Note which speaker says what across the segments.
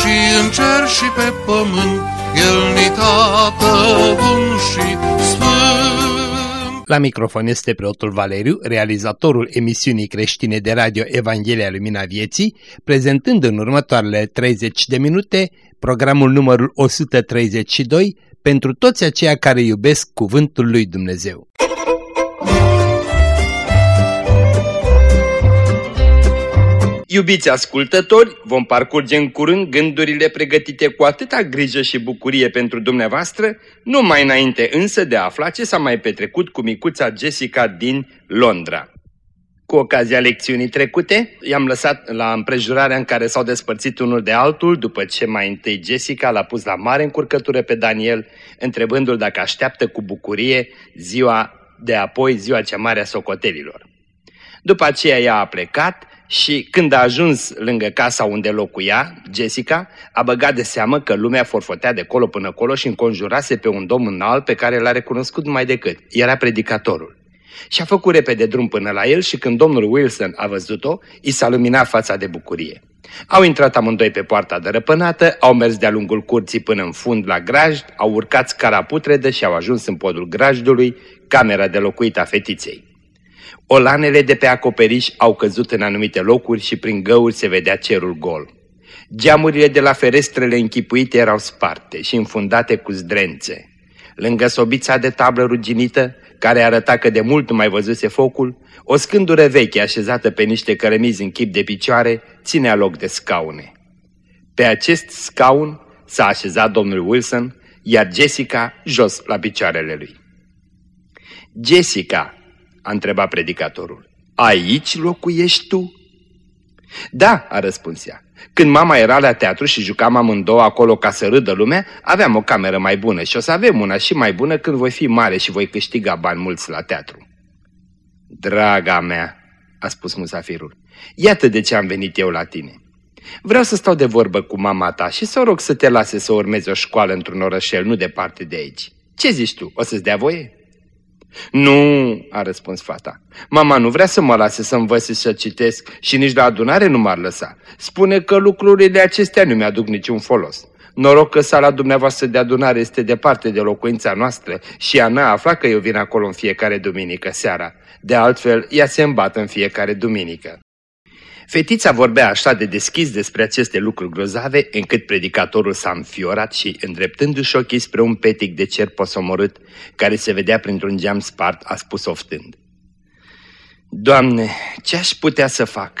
Speaker 1: și în cer și pe pământ, El ni tată bun și sfânt.
Speaker 2: La microfon este preotul Valeriu, realizatorul emisiunii creștine de radio Evanghelia Lumina Vieții, prezentând în următoarele 30 de minute programul numărul 132 pentru toți aceia care iubesc Cuvântul lui Dumnezeu. Iubiți ascultători, vom parcurge în curând gândurile pregătite cu atâta grijă și bucurie pentru dumneavoastră, numai înainte însă de a afla ce s-a mai petrecut cu micuța Jessica din Londra. Cu ocazia lecțiunii trecute, i-am lăsat la împrejurarea în care s-au despărțit unul de altul, după ce mai întâi Jessica l-a pus la mare încurcătură pe Daniel, întrebându-l dacă așteaptă cu bucurie ziua de apoi, ziua cea mare a socotelilor. După aceea ea a plecat și când a ajuns lângă casa unde locuia, Jessica a băgat de seamă că lumea forfotea de colo până colo și înconjurase pe un domn înalt pe care l-a recunoscut mai decât. Era predicatorul. Și a făcut repede drum până la el și când domnul Wilson a văzut-o, i s-a luminat fața de bucurie. Au intrat amândoi pe poarta dărăpânată, au mers de-a lungul curții până în fund la grajd, au urcat scara putredă și au ajuns în podul grajdului, camera de locuit a fetiței. Olanele de pe acoperiș au căzut în anumite locuri și prin găuri se vedea cerul gol. Geamurile de la ferestrele închipuite erau sparte și înfundate cu zdrențe. Lângă sobița de tablă ruginită, care arăta că de mult nu mai văzuse focul, o scândură veche așezată pe niște cărămizi în chip de picioare ținea loc de scaune. Pe acest scaun s-a așezat domnul Wilson, iar Jessica jos la picioarele lui. Jessica, a întrebat predicatorul. Aici locuiești tu? Da, a răspuns ea. Când mama era la teatru și jucam amândouă acolo ca să râdă lumea, aveam o cameră mai bună și o să avem una și mai bună când voi fi mare și voi câștiga bani mulți la teatru. Draga mea, a spus musafirul, iată de ce am venit eu la tine. Vreau să stau de vorbă cu mama ta și să o rog să te lase să urmezi o școală într-un orășel nu departe de aici. Ce zici tu, o să-ți dea voie? Nu, a răspuns fata. Mama nu vrea să mă lase să învăț să citesc și nici la adunare nu m-ar lăsa. Spune că lucrurile acestea nu mi-aduc niciun folos. Noroc că sala dumneavoastră de adunare este departe de locuința noastră și ea n-a aflat că eu vin acolo în fiecare duminică seara. De altfel, ea se îmbată în fiecare duminică. Fetița vorbea așa de deschis despre aceste lucruri grozave, încât predicatorul s-a înfiorat și, îndreptându-și ochii spre un petic de cer posomorât, care se vedea printr-un geam spart, a spus oftând. Doamne, ce aș putea să fac?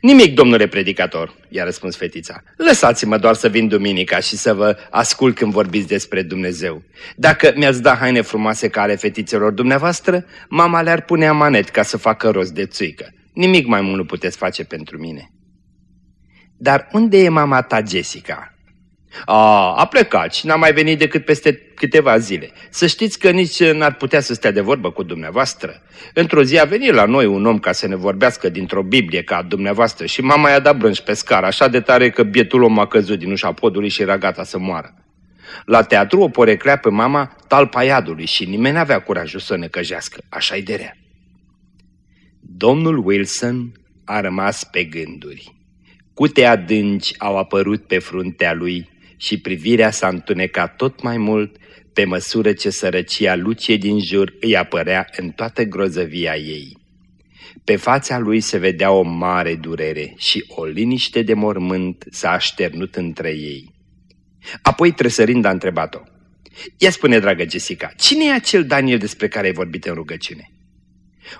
Speaker 2: Nimic, domnule predicator, i-a răspuns fetița. Lăsați-mă doar să vin duminica și să vă ascult când vorbiți despre Dumnezeu. Dacă mi-ați da haine frumoase ca ale fetițelor dumneavoastră, mama le-ar pune amanet ca să facă rost de țuică. Nimic mai mult nu puteți face pentru mine. Dar unde e mama ta, Jessica? A, a plecat și n-a mai venit decât peste câteva zile. Să știți că nici n-ar putea să stea de vorbă cu dumneavoastră. Într-o zi a venit la noi un om ca să ne vorbească dintr-o Biblie ca a dumneavoastră și mama i-a dat brânci pe scară, așa de tare că bietul om a căzut din ușa podului și era gata să moară. La teatru o poreclea pe mama talpa iadului și nimeni n-avea curajul să ne căjească, așa-i de rea. Domnul Wilson a rămas pe gânduri. Cute adânci au apărut pe fruntea lui și privirea s-a întunecat tot mai mult pe măsură ce sărăcia lucie din jur îi apărea în toată grozăvia ei. Pe fața lui se vedea o mare durere și o liniște de mormânt s-a așternut între ei. Apoi, tresărind, a întrebat-o. Ia spune, dragă Jessica, cine e acel Daniel despre care ai vorbit în rugăciune?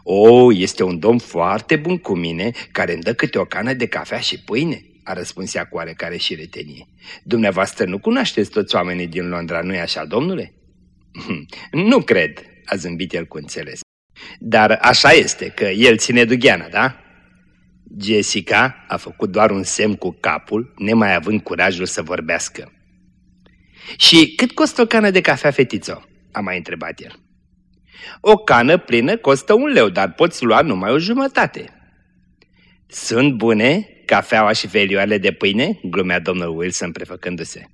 Speaker 2: O, este un domn foarte bun cu mine, care îmi dă câte o cană de cafea și pâine, a răspuns ea cu oarecare și retenie. Dumneavoastră nu cunoașteți toți oamenii din Londra, nu-i așa, domnule? nu cred, a zâmbit el cu înțeles. Dar așa este, că el ține dugheana, da? Jessica a făcut doar un semn cu capul, nemai având curajul să vorbească. Și cât costă o cană de cafea, fetițo?" a mai întrebat el. O cană plină costă un leu, dar poți lua numai o jumătate." Sunt bune cafeaua și felioarele de pâine?" glumea domnul Wilson prefăcându-se.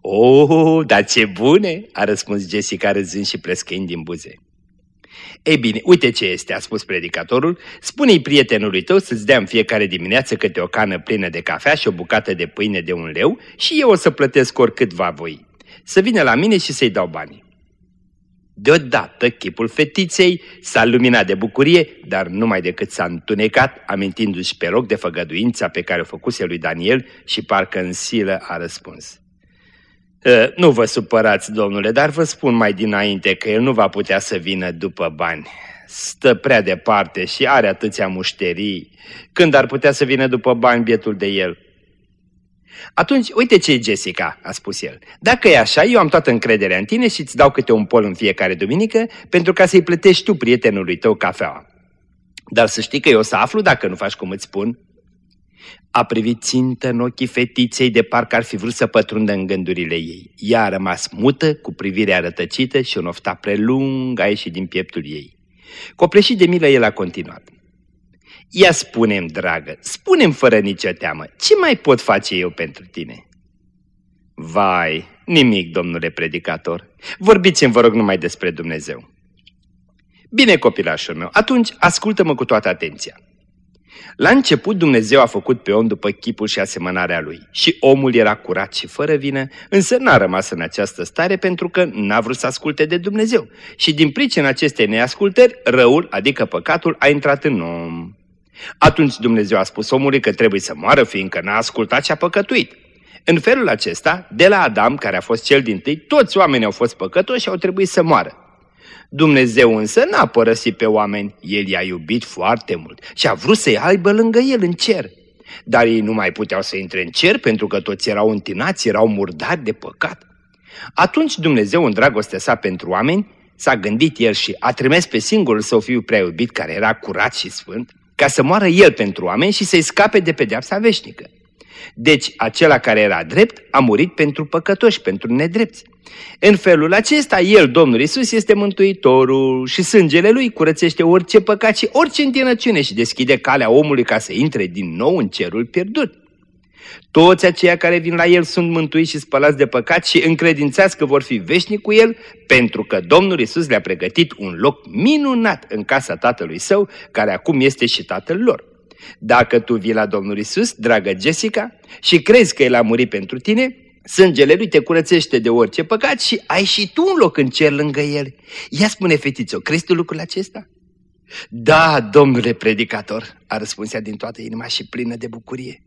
Speaker 2: Oh, dar ce bune!" a răspuns Jessica râzând și plescăind din buze. Ei bine, uite ce este, a spus predicatorul, spune-i prietenului tău să-ți dea în fiecare dimineață câte o cană plină de cafea și o bucată de pâine de un leu și eu o să plătesc oricât va voi. Să vină la mine și să-i dau banii. Deodată chipul fetiței s-a luminat de bucurie, dar numai decât s-a întunecat, amintindu-și pe loc de făgăduința pe care o făcuse lui Daniel și parcă în silă a răspuns. Ă, nu vă supărați, domnule, dar vă spun mai dinainte că el nu va putea să vină după bani. Stă prea departe și are atâția mușterii. Când ar putea să vină după bani bietul de el? Atunci, uite ce Jessica, a spus el. Dacă e așa, eu am toată încrederea în tine și îți dau câte un pol în fiecare duminică pentru ca să-i plătești tu prietenului tău cafeaua. Dar să știi că eu o să aflu dacă nu faci cum îți spun. A privit țintă în ochii fetiței de parcă ar fi vrut să pătrundă în gândurile ei. Ea a rămas mută, cu privirea rătăcită și un ofta prelung a ieșit din pieptul ei. Copleșit de milă, el a continuat. Ia spunem, dragă, spunem fără nicio teamă, ce mai pot face eu pentru tine? Vai, nimic, domnule predicator. Vorbiți-mi, vă rog, numai despre Dumnezeu. Bine, copilașul meu, atunci ascultă-mă cu toată atenția. La început Dumnezeu a făcut pe om după chipul și asemănarea lui și omul era curat și fără vină, însă n-a rămas în această stare pentru că n-a vrut să asculte de Dumnezeu. Și din pricina acestei neascultări, răul, adică păcatul, a intrat în om. Atunci Dumnezeu a spus omului că trebuie să moară fiindcă n-a ascultat și a păcătuit. În felul acesta, de la Adam, care a fost cel din tâi, toți oamenii au fost păcătoși și au trebuit să moară. Dumnezeu însă n-a părăsit pe oameni, El i-a iubit foarte mult și a vrut să-i aibă lângă El în cer. Dar ei nu mai puteau să intre în cer pentru că toți erau întinați, erau murdari de păcat. Atunci Dumnezeu, în dragostea sa pentru oameni, s-a gândit El și a trimis pe singurul său fiu prea iubit, care era curat și sfânt, ca să moară El pentru oameni și să-i scape de pedeapsa veșnică. Deci acela care era drept a murit pentru păcătoși, pentru nedrepți. În felul acesta, El, Domnul Isus, este Mântuitorul și sângele Lui curățește orice păcat și orice întinăciune și deschide calea omului ca să intre din nou în cerul pierdut. Toți aceia care vin la El sunt mântuiți și spălați de păcat și încredințați că vor fi veșnici cu El, pentru că Domnul Isus le-a pregătit un loc minunat în casa Tatălui Său, care acum este și Tatăl lor. Dacă tu vii la Domnul Isus, dragă Jessica, și crezi că El a murit pentru tine, sângele Lui te curățește de orice păcat și ai și tu un loc în cer lângă El. Ia spune, fetițo, crezi tu lucrul acesta? Da, domnule predicator, a răspuns ea din toată inima și plină de bucurie.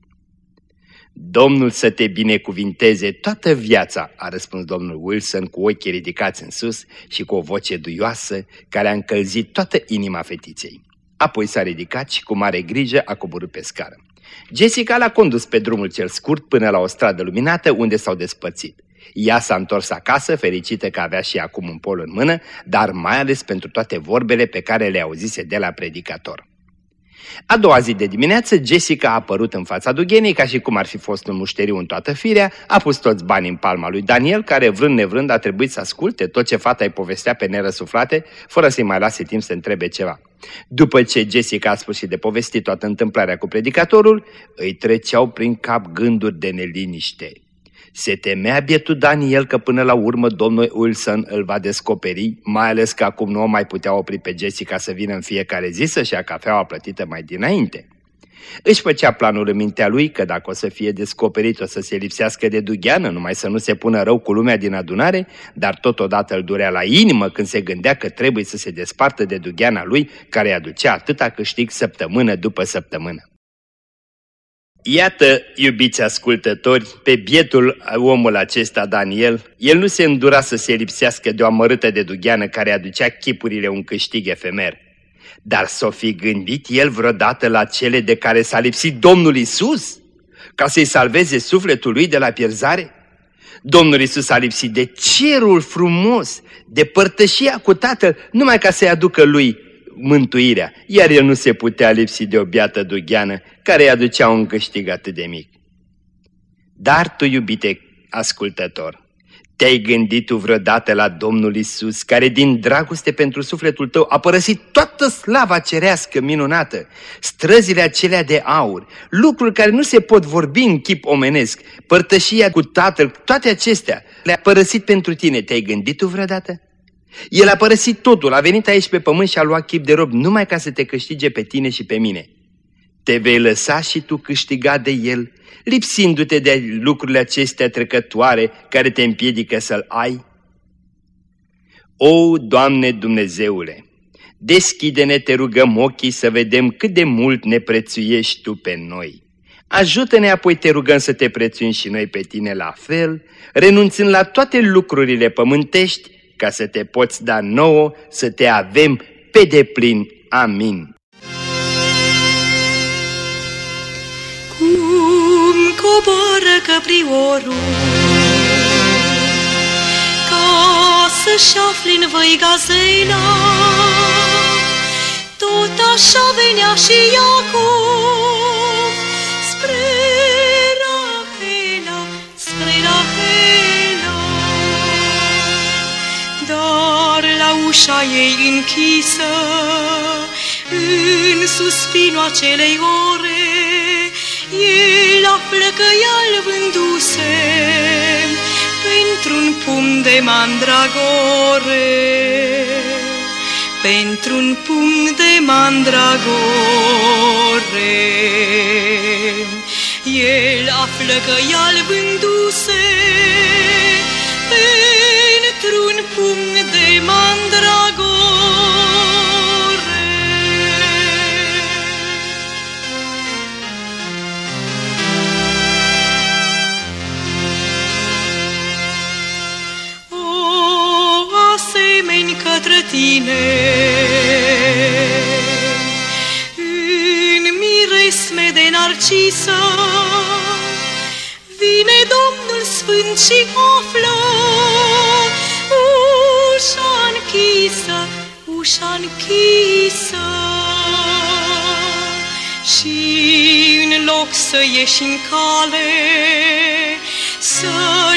Speaker 2: Domnul să te binecuvinteze toată viața, a răspuns domnul Wilson cu ochii ridicați în sus și cu o voce duioasă care a încălzit toată inima fetiței. Apoi s-a ridicat și cu mare grijă a coborât pe scară. Jessica l-a condus pe drumul cel scurt până la o stradă luminată unde s-au despărțit. Ea s-a întors acasă, fericită că avea și acum un pol în mână, dar mai ales pentru toate vorbele pe care le auzise de la predicator. A doua zi de dimineață, Jessica a apărut în fața dughenii ca și cum ar fi fost un mușteriu în toată firea, a pus toți banii în palma lui Daniel, care vrând nevrând a trebuit să asculte tot ce fata îi povestea pe nerăsuflate, fără să-i mai lase timp să întrebe ceva. După ce Jessica a sfârșit de povesti toată întâmplarea cu predicatorul, îi treceau prin cap gânduri de neliniște. Se temea bietul Daniel că până la urmă domnul Wilson îl va descoperi, mai ales că acum nu o mai putea opri pe Jessica să vină în fiecare zi să-și ia cafeaua plătită mai dinainte. Își făcea planul în mintea lui că dacă o să fie descoperit o să se lipsească de dugheană, numai să nu se pună rău cu lumea din adunare, dar totodată îl durea la inimă când se gândea că trebuie să se despartă de dugheana lui care îi aducea atâta câștig săptămână după săptămână. Iată, iubiți ascultători, pe bietul omul acesta, Daniel, el nu se îndura să se lipsească de o amărâtă de dugheană care aducea chipurile un câștig efemer. Dar s-o fi gândit el vreodată la cele de care s-a lipsit Domnul Isus, ca să-i salveze sufletul lui de la pierzare? Domnul Isus a lipsit de cerul frumos, de părtășia cu Tatăl, numai ca să-i aducă lui mântuirea, iar el nu se putea lipsi de o biată dugheană care îi aducea un câștig atât de mic. Dar tu, iubite ascultător, te-ai gândit tu vreodată la Domnul Isus, care din dragoste pentru sufletul tău a părăsit toată slava cerească minunată, străzile acelea de aur, lucruri care nu se pot vorbi în chip omenesc, părtășia cu Tatăl, toate acestea le-a părăsit pentru tine. Te-ai gândit tu vreodată? El a părăsit totul, a venit aici pe pământ și a luat chip de rob numai ca să te câștige pe tine și pe mine. Te vei lăsa și tu câștiga de el, lipsindu-te de lucrurile acestea trecătoare care te împiedică să-l ai? O, Doamne Dumnezeule, deschide-ne, te rugăm ochii să vedem cât de mult ne prețuiești Tu pe noi. Ajută-ne apoi, te rugăm să te prețuim și noi pe tine la fel, renunțând la toate lucrurile pământești, ca să te poți da nouă, să te avem pe deplin. Amin.
Speaker 3: Cum coboară căpriorul Ca să-și afli în văi gazela Tot așa venea și Iacov la ușa ei închisă În suspinul acelei ore. El află că ea-l vânduse Pentru-un pum de mandragore. Pentru-un pum de mandragore. El află că ea-l vânduse Pentru-un pum de mandragore ieși în cale, să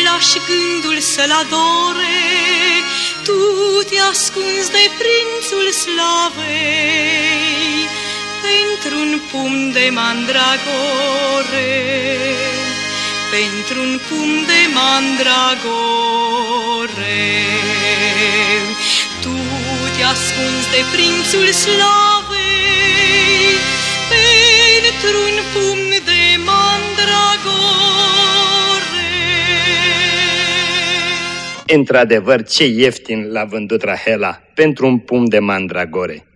Speaker 3: lași gândul să-l adore, tu te ascunzi de prințul slavei pentru-un pum de mandragore, pentru-un pum de mandragore. Tu te ascunzi de prințul slavei pentru-un pum
Speaker 2: Într-adevăr, ce ieftin l-a vândut Rahela pentru un pum de mandragore.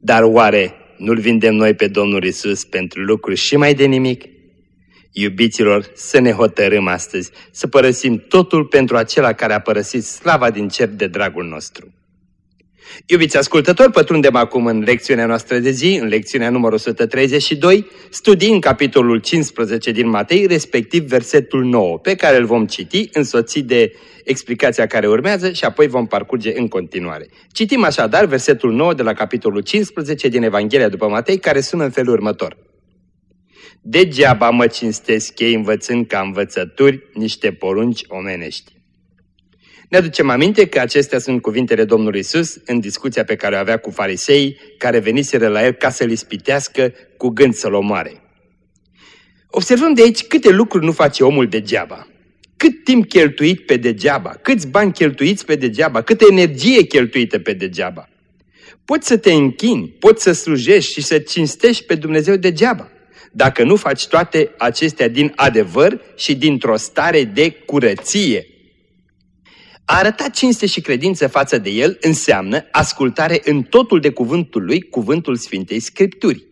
Speaker 2: Dar oare nu-L vindem noi pe Domnul Isus pentru lucruri și mai de nimic? Iubiților, să ne hotărâm astăzi, să părăsim totul pentru acela care a părăsit slava din cer de dragul nostru. Iubiți ascultători, pătrundem acum în lecțiunea noastră de zi, în lecțiunea numărul 132, studiind capitolul 15 din Matei, respectiv versetul 9, pe care îl vom citi, însoțit de explicația care urmează și apoi vom parcurge în continuare. Citim așadar versetul 9 de la capitolul 15 din Evanghelia după Matei, care sună în felul următor. Degeaba mă cinstesc ei învățând ca învățături niște porunci omenești. Ne aducem aminte că acestea sunt cuvintele Domnului Isus în discuția pe care o avea cu farisei care veniseră la el ca să-l ispitească cu gând să-l omoare. Observăm de aici câte lucruri nu face omul degeaba. Cât timp cheltuit pe degeaba, câți bani cheltuiți pe degeaba, câtă energie cheltuită pe degeaba. Poți să te închini, poți să slujești și să cinstești pe Dumnezeu degeaba, dacă nu faci toate acestea din adevăr și dintr-o stare de curăție. A arăta cinste și credință față de El înseamnă ascultare în totul de cuvântul Lui, cuvântul Sfintei Scripturi.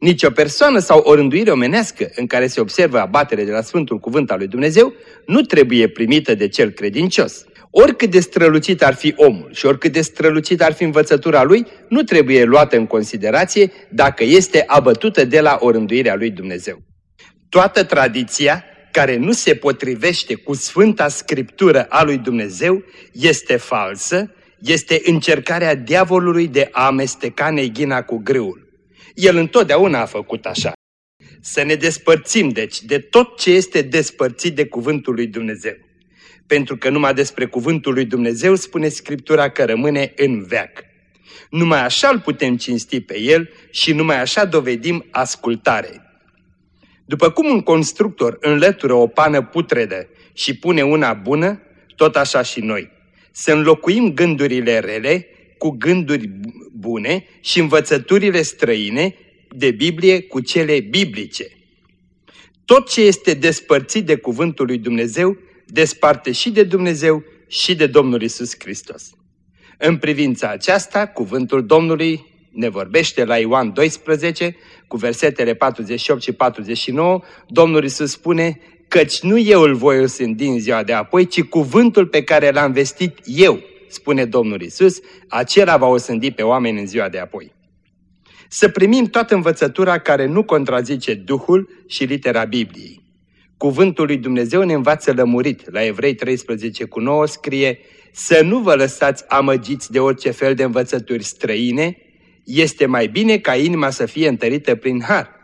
Speaker 2: Nici o persoană sau o rânduire omenească în care se observă abatere de la Sfântul Cuvânt al lui Dumnezeu nu trebuie primită de cel credincios. Oricât de strălucit ar fi omul și oricât de strălucit ar fi învățătura lui, nu trebuie luată în considerație dacă este abătută de la o rânduire a lui Dumnezeu. Toată tradiția care nu se potrivește cu Sfânta Scriptură a lui Dumnezeu este falsă, este încercarea diavolului de a amesteca neghina cu grâul. El întotdeauna a făcut așa. Să ne despărțim, deci, de tot ce este despărțit de cuvântul lui Dumnezeu. Pentru că numai despre cuvântul lui Dumnezeu spune Scriptura că rămâne în veac. Numai așa îl putem cinsti pe el și numai așa dovedim ascultare. După cum un constructor înlătură o pană putredă și pune una bună, tot așa și noi. Să înlocuim gândurile rele cu gânduri bune și învățăturile străine de Biblie cu cele biblice. Tot ce este despărțit de cuvântul lui Dumnezeu, desparte și de Dumnezeu și de Domnul Isus Hristos. În privința aceasta, cuvântul Domnului ne vorbește la Ioan 12, cu versetele 48 și 49, Domnul Isus spune, căci nu eu îl voi osândi în ziua de apoi, ci cuvântul pe care l-am vestit eu, spune Domnul Isus, acela va osândi pe oameni în ziua de apoi. Să primim toată învățătura care nu contrazice Duhul și litera Bibliei. Cuvântul lui Dumnezeu ne învață lămurit. La Evrei 13 cu 9 scrie să nu vă lăsați amăgiți de orice fel de învățături străine, este mai bine ca inima să fie întărită prin har.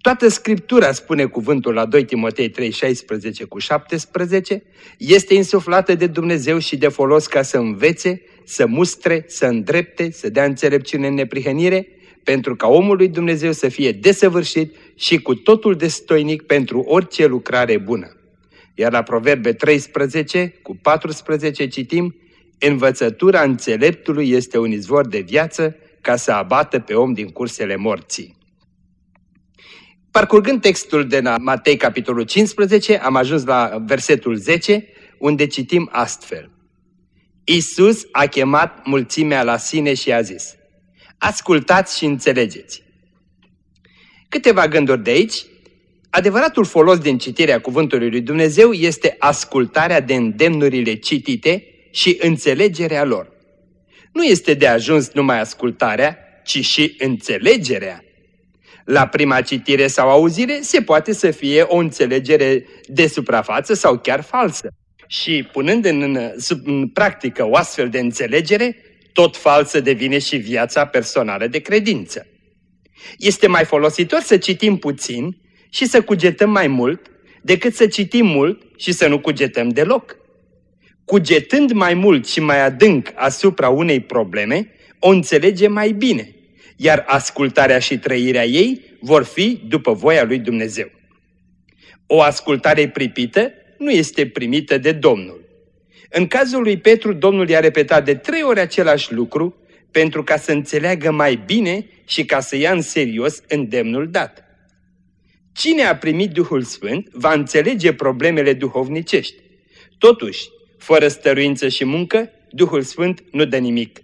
Speaker 2: Toată Scriptura, spune cuvântul la 2 Timotei 3, 16 cu 17, este insuflată de Dumnezeu și de folos ca să învețe, să mustre, să îndrepte, să dea înțelepciune în neprihănire, pentru ca omul lui Dumnezeu să fie desăvârșit și cu totul destoinic pentru orice lucrare bună. Iar la Proverbe 13 cu 14 citim, Învățătura înțeleptului este un izvor de viață ca să abată pe om din cursele morții. Parcurgând textul de la Matei, capitolul 15, am ajuns la versetul 10, unde citim astfel. Isus a chemat mulțimea la sine și a zis, Ascultați și înțelegeți. Câteva gânduri de aici. Adevăratul folos din citirea cuvântului lui Dumnezeu este ascultarea de îndemnurile citite și înțelegerea lor. Nu este de ajuns numai ascultarea, ci și înțelegerea. La prima citire sau auzire se poate să fie o înțelegere de suprafață sau chiar falsă. Și punând în, în, în practică o astfel de înțelegere, tot falsă devine și viața personală de credință. Este mai folositor să citim puțin și să cugetăm mai mult decât să citim mult și să nu cugetăm deloc. Cugetând mai mult și mai adânc asupra unei probleme, o înțelege mai bine, iar ascultarea și trăirea ei vor fi după voia lui Dumnezeu. O ascultare pripită nu este primită de Domnul. În cazul lui Petru, Domnul i-a repetat de trei ori același lucru pentru ca să înțeleagă mai bine și ca să ia în serios îndemnul dat. Cine a primit Duhul Sfânt va înțelege problemele duhovnicești. Totuși, fără stăruință și muncă, Duhul Sfânt nu dă nimic.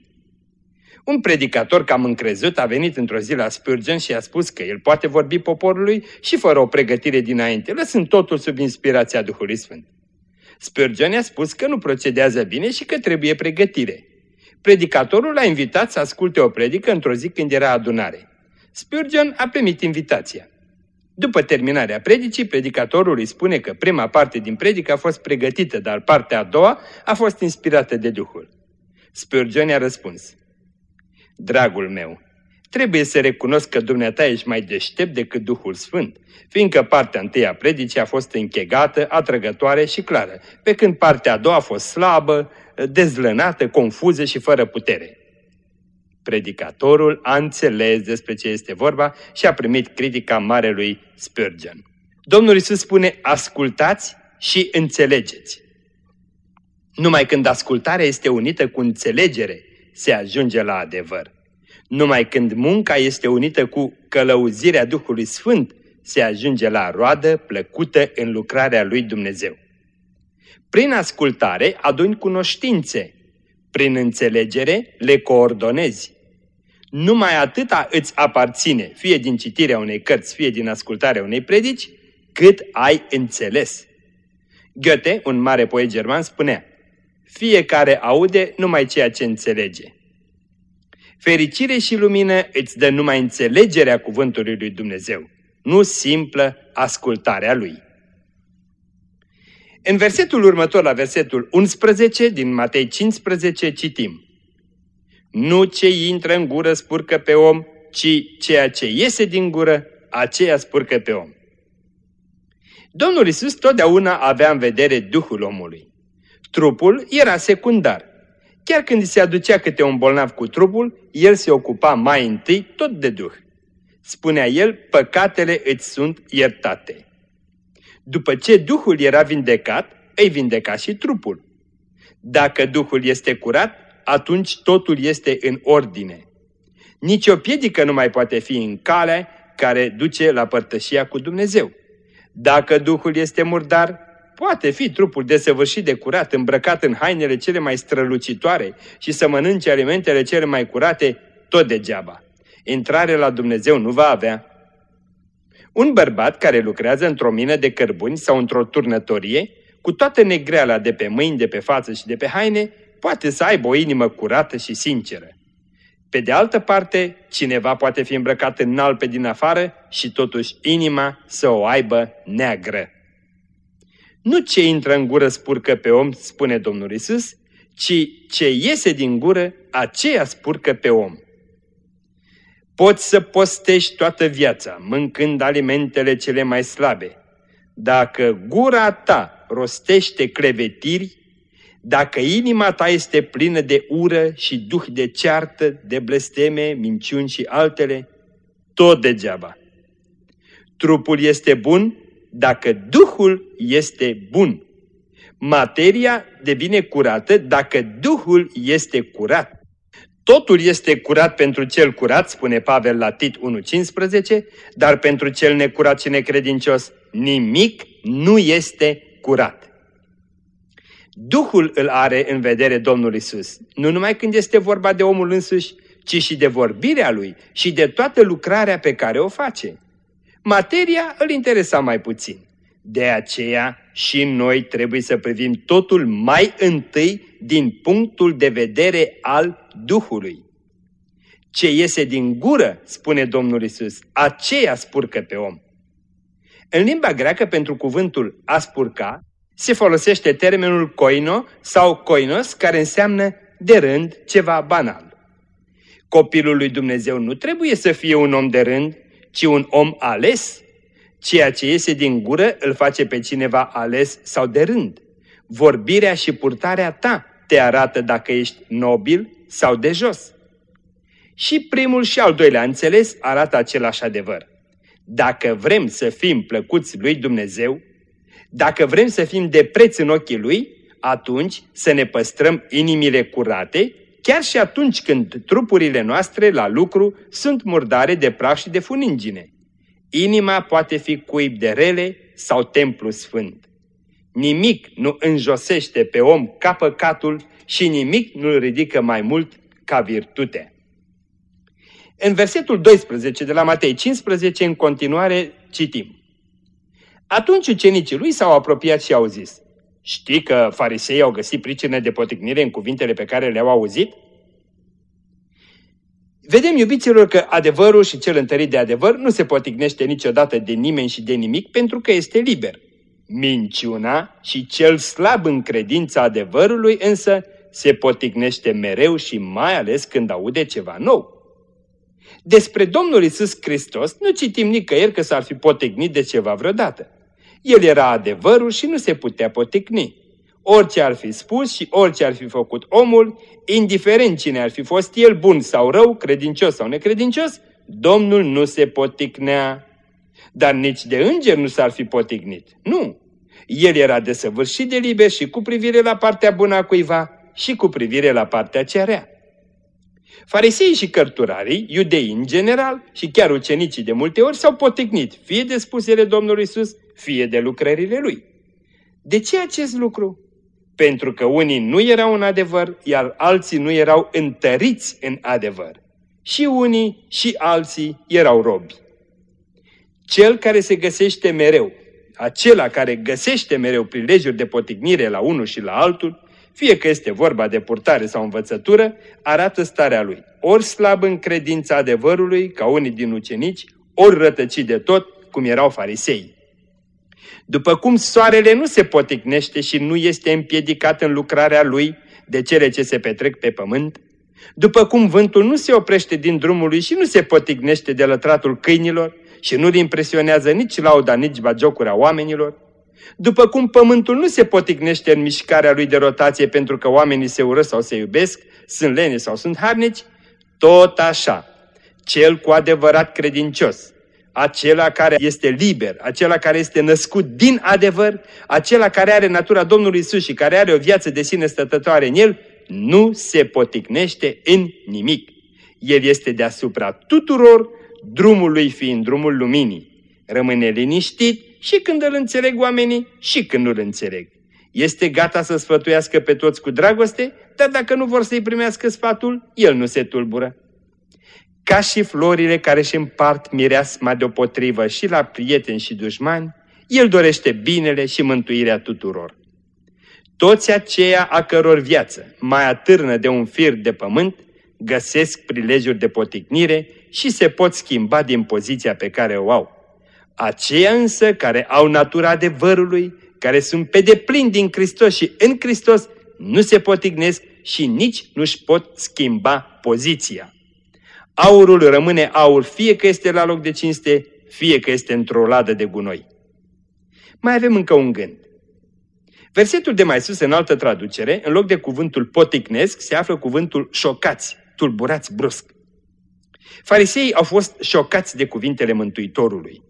Speaker 2: Un predicator cam încrezut a venit într-o zi la Spurgeon și a spus că el poate vorbi poporului și fără o pregătire dinainte, lăsând totul sub inspirația Duhului Sfânt. Spurgeon a spus că nu procedează bine și că trebuie pregătire. Predicatorul l-a invitat să asculte o predică într-o zi când era adunare. Spurgeon a primit invitația. După terminarea predicii, predicatorul îi spune că prima parte din predică a fost pregătită, dar partea a doua a fost inspirată de Duhul. Spurgeon a răspuns, Dragul meu, trebuie să recunosc că dumneata ești mai deștept decât Duhul Sfânt, fiindcă partea întâi a predicii a fost închegată, atrăgătoare și clară, pe când partea a doua a fost slabă, dezlănată, confuză și fără putere. Predicatorul a înțeles despre ce este vorba și a primit critica marelui Spurgeon. Domnul Isus spune, ascultați și înțelegeți. Numai când ascultarea este unită cu înțelegere, se ajunge la adevăr. Numai când munca este unită cu călăuzirea Duhului Sfânt, se ajunge la roadă plăcută în lucrarea lui Dumnezeu. Prin ascultare aduni cunoștințe, prin înțelegere le coordonezi. Numai atâta îți aparține, fie din citirea unei cărți, fie din ascultarea unei predici, cât ai înțeles. Goethe, un mare poet german, spunea, fiecare aude numai ceea ce înțelege. Fericire și lumină îți dă numai înțelegerea cuvântului lui Dumnezeu, nu simplă ascultarea lui. În versetul următor, la versetul 11 din Matei 15, citim. Nu ce intră în gură spurcă pe om, ci ceea ce iese din gură, aceea spurcă pe om. Domnul Isus totdeauna avea în vedere Duhul omului. Trupul era secundar. Chiar când se aducea câte un bolnav cu trupul, el se ocupa mai întâi tot de Duh. Spunea el, păcatele îți sunt iertate. După ce Duhul era vindecat, îi vindeca și trupul. Dacă Duhul este curat, atunci totul este în ordine. Nici o piedică nu mai poate fi în cale care duce la părtășia cu Dumnezeu. Dacă Duhul este murdar, poate fi trupul desăvârșit de curat, îmbrăcat în hainele cele mai strălucitoare și să mănânce alimentele cele mai curate, tot degeaba. Intrare la Dumnezeu nu va avea. Un bărbat care lucrează într-o mină de cărbuni sau într-o turnătorie, cu toată negreala de pe mâini, de pe față și de pe haine, poate să aibă o inimă curată și sinceră. Pe de altă parte, cineva poate fi îmbrăcat în alpe din afară și totuși inima să o aibă neagră. Nu ce intră în gură spurcă pe om, spune Domnul Isus, ci ce iese din gură, aceea spurcă pe om. Poți să postești toată viața, mâncând alimentele cele mai slabe. Dacă gura ta rostește clevetiri, dacă inima ta este plină de ură și duh de ceartă, de blesteme, minciuni și altele, tot degeaba. Trupul este bun dacă Duhul este bun. Materia devine curată dacă Duhul este curat. Totul este curat pentru cel curat, spune Pavel la Tit 1.15, dar pentru cel necurat și necredincios nimic nu este curat. Duhul îl are în vedere Domnul Isus, nu numai când este vorba de omul însuși, ci și de vorbirea lui și de toată lucrarea pe care o face. Materia îl interesa mai puțin. De aceea și noi trebuie să privim totul mai întâi din punctul de vedere al Duhului. Ce iese din gură, spune Domnul Isus, aceea spurcă pe om. În limba greacă pentru cuvântul a spurca se folosește termenul koino sau koinos, care înseamnă de rând ceva banal. Copilul lui Dumnezeu nu trebuie să fie un om de rând, ci un om ales. Ceea ce iese din gură îl face pe cineva ales sau de rând. Vorbirea și purtarea ta te arată dacă ești nobil sau de jos. Și primul și al doilea înțeles arată același adevăr. Dacă vrem să fim plăcuți lui Dumnezeu, dacă vrem să fim de preț în ochii Lui, atunci să ne păstrăm inimile curate, chiar și atunci când trupurile noastre la lucru sunt murdare de praf și de funingine. Inima poate fi cuib de rele sau templu sfânt. Nimic nu înjosește pe om ca păcatul și nimic nu îl ridică mai mult ca virtute. În versetul 12 de la Matei 15, în continuare, citim. Atunci ucenicii lui s-au apropiat și au zis, Știi că fariseii au găsit pricină de poticnire în cuvintele pe care le-au auzit? Vedem, iubiților, că adevărul și cel întărit de adevăr nu se potignește niciodată de nimeni și de nimic pentru că este liber. Minciuna și cel slab în credința adevărului însă se potignește mereu și mai ales când aude ceva nou. Despre Domnul Isus Hristos nu citim nicăieri că s-ar fi potignit de ceva vreodată. El era adevărul și nu se putea poticni. Orice ar fi spus și orice ar fi făcut omul, indiferent cine ar fi fost el, bun sau rău, credincios sau necredincios, Domnul nu se poticnea. Dar nici de înger nu s-ar fi potignit. Nu. El era desăvârșit de liber și cu privire la partea bună a cuiva și cu privire la partea cerea. Fariseii și cărturarii, iudei în general și chiar ucenicii de multe ori s-au potignit, fie de spusele Domnului Isus, fie de lucrările lui. De ce acest lucru? Pentru că unii nu erau în adevăr, iar alții nu erau întăriți în adevăr. Și unii și alții erau robi. Cel care se găsește mereu, acela care găsește mereu prilejuri de potignire la unul și la altul, fie că este vorba de purtare sau învățătură, arată starea lui. Ori slab în credința adevărului, ca unii din ucenici, ori rătăcit de tot, cum erau farisei. După cum soarele nu se poticnește și nu este împiedicat în lucrarea lui de cele ce se petrec pe pământ, după cum vântul nu se oprește din drumul lui și nu se poticnește de lătratul câinilor și nu-l impresionează nici lauda, nici bagiocura oamenilor, după cum pământul nu se poticnește în mișcarea lui de rotație pentru că oamenii se ură sau se iubesc, sunt lene sau sunt harnici, tot așa, cel cu adevărat credincios, acela care este liber, acela care este născut din adevăr, acela care are natura Domnului Isus și care are o viață de sine stătătoare în el, nu se poticnește în nimic. El este deasupra tuturor, drumul lui fiind drumul luminii. Rămâne liniștit și când îl înțeleg oamenii și când nu îl înțeleg. Este gata să sfătuiască pe toți cu dragoste, dar dacă nu vor să-i primească sfatul, el nu se tulbură. Ca și florile care își împart mireasma deopotrivă și la prieteni și dușmani, el dorește binele și mântuirea tuturor. Toți aceia a căror viață mai atârnă de un fir de pământ, găsesc prilejuri de poticnire și se pot schimba din poziția pe care o au. Aceia însă care au natura adevărului, care sunt pe deplin din Hristos și în Hristos, nu se potignesc și nici nu-și pot schimba poziția. Aurul rămâne aur fie că este la loc de cinste, fie că este într-o ladă de gunoi. Mai avem încă un gând. Versetul de mai sus, în altă traducere, în loc de cuvântul poticnesc, se află cuvântul șocați, tulburați brusc. Fariseii au fost șocați de cuvintele Mântuitorului.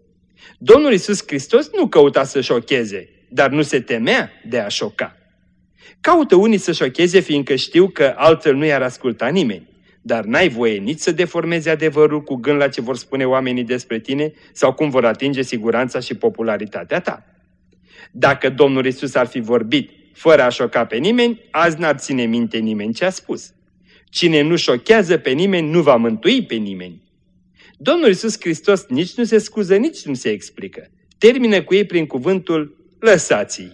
Speaker 2: Domnul Isus Hristos nu căuta să șocheze, dar nu se temea de a șoca. Caută unii să șocheze fiindcă știu că altfel nu i-ar asculta nimeni, dar n-ai voie nici să deformezi adevărul cu gând la ce vor spune oamenii despre tine sau cum vor atinge siguranța și popularitatea ta. Dacă Domnul Isus ar fi vorbit fără a șoca pe nimeni, azi n-ar ține minte nimeni ce a spus. Cine nu șochează pe nimeni nu va mântui pe nimeni. Domnul Isus Hristos nici nu se scuză, nici nu se explică. Termină cu ei prin cuvântul lăsați-i.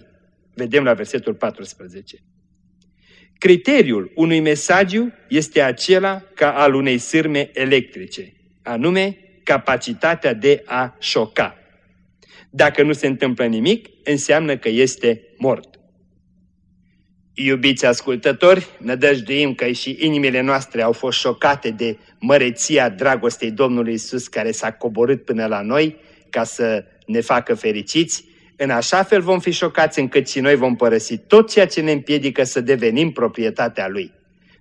Speaker 2: Vedem la versetul 14. Criteriul unui mesagiu este acela ca al unei sârme electrice, anume capacitatea de a șoca. Dacă nu se întâmplă nimic, înseamnă că este mort. Iubiți ascultători, nădăjduim că și inimile noastre au fost șocate de măreția dragostei Domnului Isus care s-a coborât până la noi ca să ne facă fericiți. În așa fel vom fi șocați încât și noi vom părăsi tot ceea ce ne împiedică să devenim proprietatea Lui.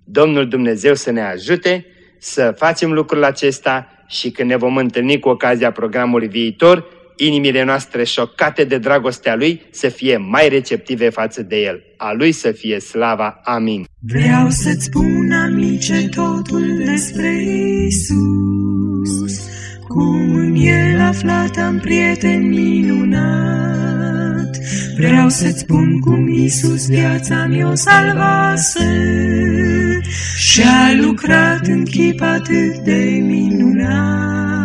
Speaker 2: Domnul Dumnezeu să ne ajute să facem lucrul acesta și când ne vom întâlni cu ocazia programului viitor, inimile noastre șocate de dragostea Lui să fie mai receptive față de El. A Lui să fie slava. Amin.
Speaker 3: Vreau să-ți spun, amice, totul despre Isus, cum în El aflat am prieten minunat. Vreau să-ți spun cum Isus viața mi-o salvase și a lucrat în chip atât de minunat.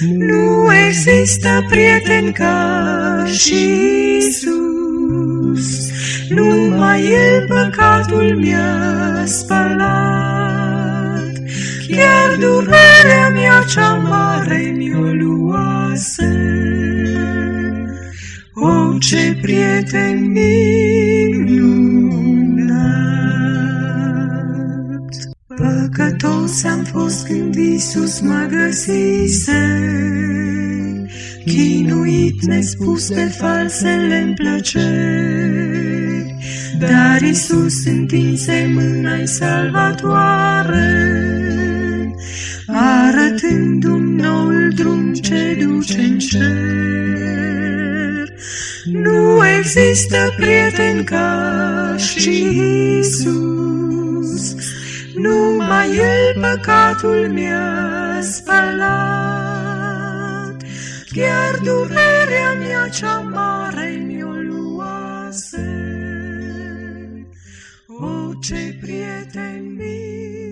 Speaker 3: Nu există prieten ca și Isus, numai El păcatul mi-a spălat. Chiar durerea mea cea mare mi-o luase. O, ce prieten minunat! Păcătos am fost când Iisus mă găsise, chinuit nespus de falsele plăceri, dar Iisus întinse mâna-i salvatoare, arătându-mi noul drum ce duce în cer. Nu există prieten ca și Iisus, numai El păcatul mi-a spălat. Chiar durerea mea cea mare mi-o luase. O, ce prieten mie!